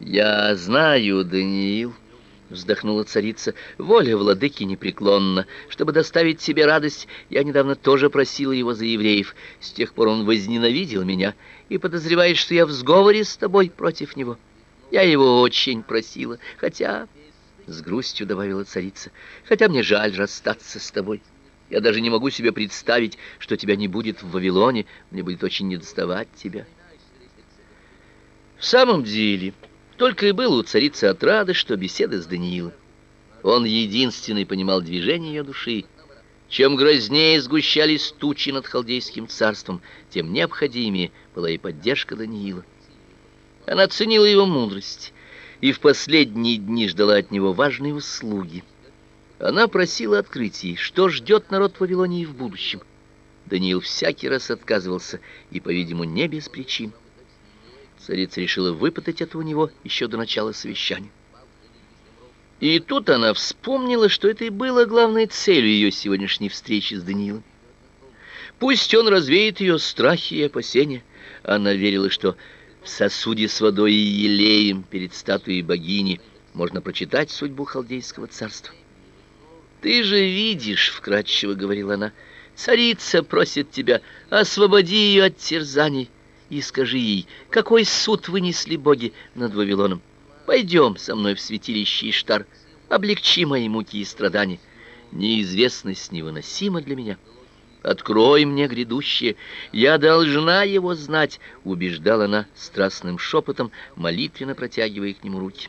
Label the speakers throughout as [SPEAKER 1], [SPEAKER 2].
[SPEAKER 1] Я знаю, Даниил, вздохнула царица. Воля владыки непреклонна. Чтобы доставить тебе радость, я недавно тоже просила его за евреев. С тех пор он возненавидел меня и подозревает, что я в сговоре с тобой против него. Я его очень просила, хотя с грустью добавила царица. Хотя мне жаль расстаться с тобой. Я даже не могу себе представить, что тебя не будет в Вавилоне, мне будет очень недоставать тебя. В самом деле, только и было у царицы отрады, что беседа с Даниилом. Он единственный понимал движение ее души. Чем грознее сгущались тучи над халдейским царством, тем необходимее была и поддержка Даниила. Она ценила его мудрость и в последние дни ждала от него важные услуги. Она просила открытий, что ждет народ Вавилонии в будущем. Даниил всякий раз отказывался, и, по-видимому, не без причин. Царица решила выпытать это у него еще до начала совещания. И тут она вспомнила, что это и было главной целью ее сегодняшней встречи с Даниилом. Пусть он развеет ее страхи и опасения. Она верила, что в сосуде с водой и елеем перед статуей богини можно прочитать судьбу халдейского царства. Ты же видишь, вкратчиво говорила она, царица просит тебя, освободи ее от терзаний и скажи ей, какой суд вынесли боги над Вавилоном. Пойдем со мной в святилище Иштар, облегчи мои муки и страдания. Неизвестность невыносима для меня. Открой мне грядущее, я должна его знать, убеждала она страстным шепотом, молитвенно протягивая к нему руки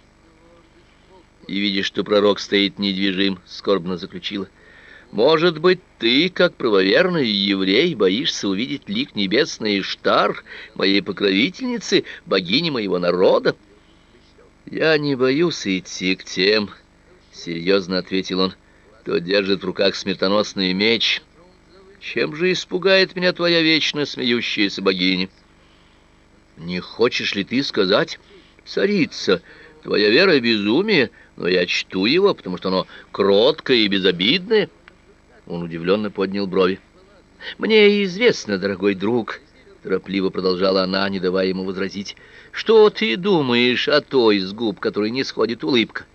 [SPEAKER 1] и, видя, что пророк стоит недвижим, скорбно заключила: "Может быть, ты, как правоверный еврей, боишься увидеть лик небесный Иштар, моей покровительницы, богини моего народа?" "Я не боюсь идти к тем", серьезно ответил он. "Кто держит в руках смертоносный меч? Чем же испугает меня твоя вечно смеющаяся богиня?" "Не хочешь ли ты сказать, царица, твоя вера безумие?" но я чту его, потому что оно кроткое и безобидное. Он удивленно поднял брови. Мне известно, дорогой друг, торопливо продолжала она, не давая ему возразить. Что ты думаешь о той с губ, которой не сходит улыбка?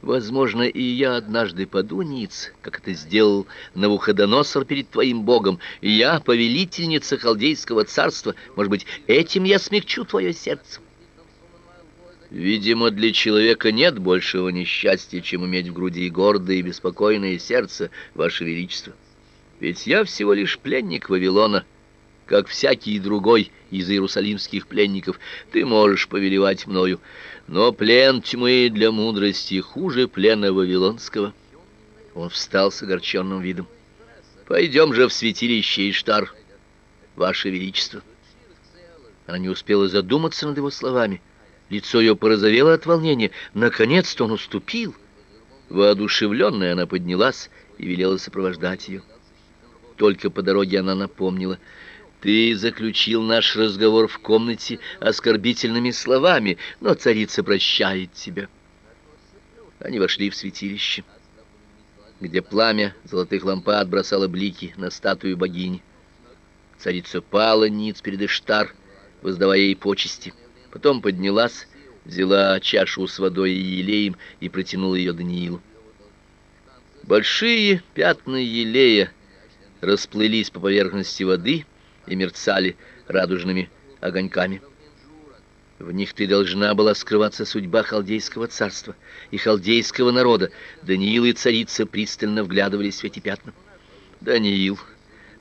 [SPEAKER 1] Возможно, и я однажды паду ниц, как это сделал Навуходоносор перед твоим богом. Я повелительница халдейского царства, может быть, этим я смягчу твое сердце. Видимо, для человека нет большего несчастья, чем иметь в груди гордое и беспокойное сердце, ваше величество. Ведь я всего лишь пленник Вавилона, как всякий другой из иерусалимских пленников. Ты можешь повелевать мною, но плен тьмы для мудрости хуже плена вавилонского. Он встал с огорченным видом. Пойдем же в святилище Иштар, ваше величество. Она не успела задуматься над его словами. Лицо ее порозовело от волнения. Наконец-то он уступил. Воодушевленная она поднялась и велела сопровождать ее. Только по дороге она напомнила: "Ты заключил наш разговор в комнате оскорбительными словами, но царица прощает тебя". Они вошли в святилище, где пламя золотых лампад бросало блики на статую богини. Царица пала ниц перед Иштар, воздавая ей почести. Потом поднялась, взяла чашу с водой и елеем и протянула ее Даниилу. Большие пятна елея расплылись по поверхности воды и мерцали радужными огоньками. В них ты должна была скрываться судьба халдейского царства и халдейского народа. Даниил и царица пристально вглядывались в эти пятна. Даниил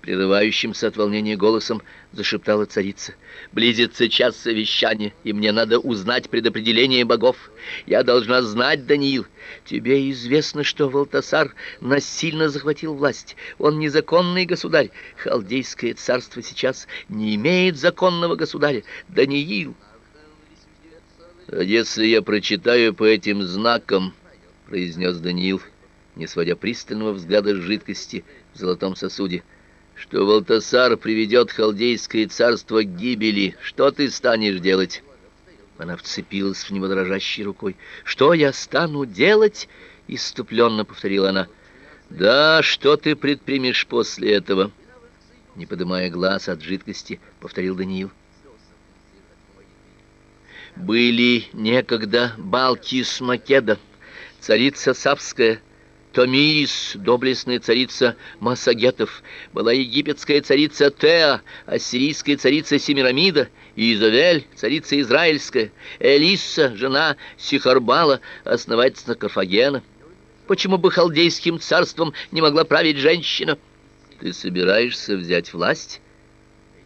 [SPEAKER 1] прерывающимся от волнения голосом зашептала царица. Близится час совещания, и мне надо узнать предопределение богов. Я должна знать, Даниил. Тебе известно, что Валтасар насильно захватил власть. Он незаконный государь. Халдейское царство сейчас не имеет законного государя. Даниил. А если я прочитаю по этим знакам, произнес Даниил, не сводя пристального взгляда с жидкости в золотом сосуде, — что Валтасар приведет халдейское царство к гибели, что ты станешь делать? Она вцепилась в него дрожащей рукой. Что я стану делать? иступленно повторила она. Да, что ты предпримешь после этого? Не поднимая глаз от жидкости, повторил Даниил. Были некогда Балкис Македа, царица Савская, Томирис, доблестная царица Массагетов, была египетская царица Теа, ассирийская царица Семирамида, Изавель, царица израильская, Элисса, жена Сихарбала, основательница Карфагена. Почему бы халдейским царством не могла править женщина? Ты собираешься взять власть?